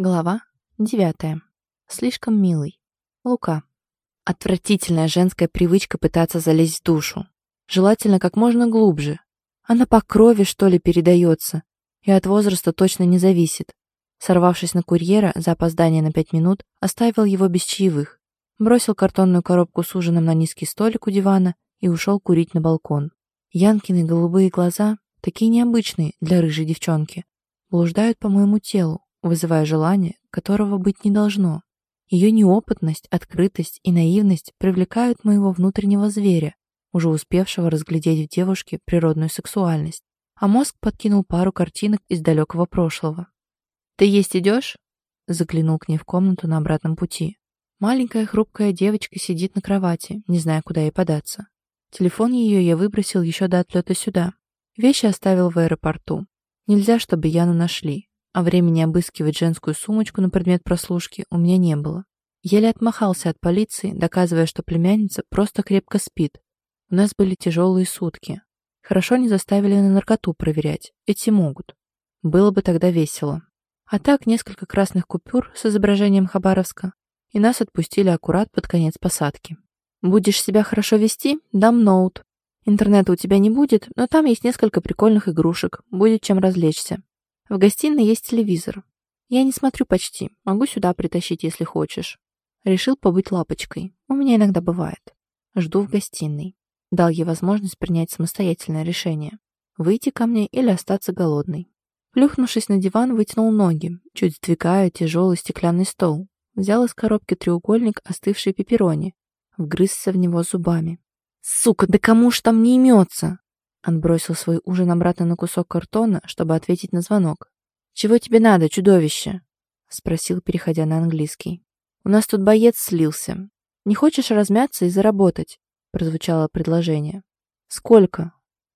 Глава девятая. Слишком милый. Лука. Отвратительная женская привычка пытаться залезть в душу. Желательно как можно глубже. Она по крови, что ли, передается. И от возраста точно не зависит. Сорвавшись на курьера за опоздание на пять минут, оставил его без чаевых. Бросил картонную коробку с ужином на низкий столик у дивана и ушел курить на балкон. Янкины голубые глаза, такие необычные для рыжей девчонки, блуждают по моему телу, вызывая желание, которого быть не должно. Ее неопытность, открытость и наивность привлекают моего внутреннего зверя, уже успевшего разглядеть в девушке природную сексуальность, а мозг подкинул пару картинок из далекого прошлого. «Ты есть идешь?» заглянул к ней в комнату на обратном пути. Маленькая хрупкая девочка сидит на кровати, не зная, куда ей податься. Телефон ее я выбросил еще до отлета сюда. Вещи оставил в аэропорту. Нельзя, чтобы Яну нашли а времени обыскивать женскую сумочку на предмет прослушки у меня не было. Еле отмахался от полиции, доказывая, что племянница просто крепко спит. У нас были тяжелые сутки. Хорошо не заставили на наркоту проверять, эти могут. Было бы тогда весело. А так несколько красных купюр с изображением Хабаровска, и нас отпустили аккурат под конец посадки. Будешь себя хорошо вести? Дам ноут. Интернета у тебя не будет, но там есть несколько прикольных игрушек, будет чем развлечься. В гостиной есть телевизор. Я не смотрю почти, могу сюда притащить, если хочешь. Решил побыть лапочкой. У меня иногда бывает. Жду в гостиной. Дал ей возможность принять самостоятельное решение. Выйти ко мне или остаться голодной. Плюхнувшись на диван, вытянул ноги, чуть сдвигая тяжелый стеклянный стол. Взял из коробки треугольник остывшей пепперони. Вгрызся в него зубами. «Сука, да кому ж там не имется?» Он бросил свой ужин обратно на кусок картона, чтобы ответить на звонок. «Чего тебе надо, чудовище?» — спросил, переходя на английский. «У нас тут боец слился. Не хочешь размяться и заработать?» — прозвучало предложение. «Сколько?»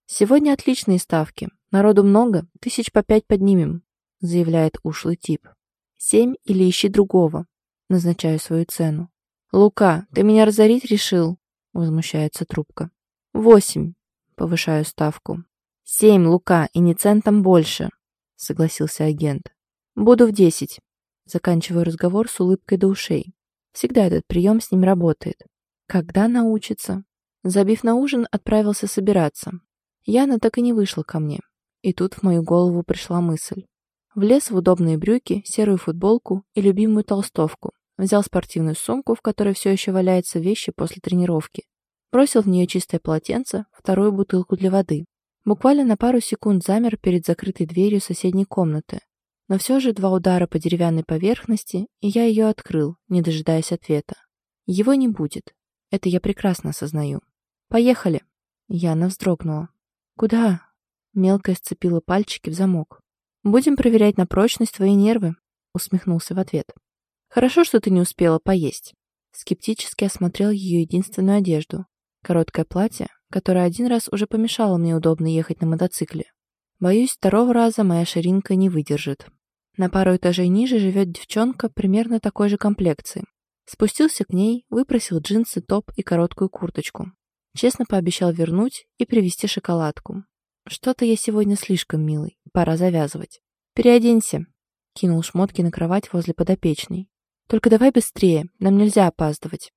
«Сегодня отличные ставки. Народу много, тысяч по пять поднимем», — заявляет ушлый тип. «Семь или ищи другого», — назначаю свою цену. «Лука, ты меня разорить решил?» — возмущается трубка. «Восемь», Повышаю ставку. «Семь, Лука, и не центом больше», — согласился агент. «Буду в десять». Заканчиваю разговор с улыбкой до ушей. Всегда этот прием с ним работает. Когда научится? Забив на ужин, отправился собираться. Яна так и не вышла ко мне. И тут в мою голову пришла мысль. Влез в удобные брюки, серую футболку и любимую толстовку. Взял спортивную сумку, в которой все еще валяются вещи после тренировки. Бросил в нее чистое полотенце, вторую бутылку для воды. Буквально на пару секунд замер перед закрытой дверью соседней комнаты. Но все же два удара по деревянной поверхности, и я ее открыл, не дожидаясь ответа. Его не будет. Это я прекрасно осознаю. «Поехали!» Яна вздрогнула. «Куда?» Мелкая сцепила пальчики в замок. «Будем проверять на прочность твои нервы», усмехнулся в ответ. «Хорошо, что ты не успела поесть». Скептически осмотрел ее единственную одежду. Короткое платье, которое один раз уже помешало мне удобно ехать на мотоцикле. Боюсь, второго раза моя ширинка не выдержит. На пару этажей ниже живет девчонка примерно такой же комплекции. Спустился к ней, выпросил джинсы, топ и короткую курточку. Честно пообещал вернуть и привезти шоколадку. Что-то я сегодня слишком милый, пора завязывать. Переоденься. Кинул шмотки на кровать возле подопечной. Только давай быстрее, нам нельзя опаздывать.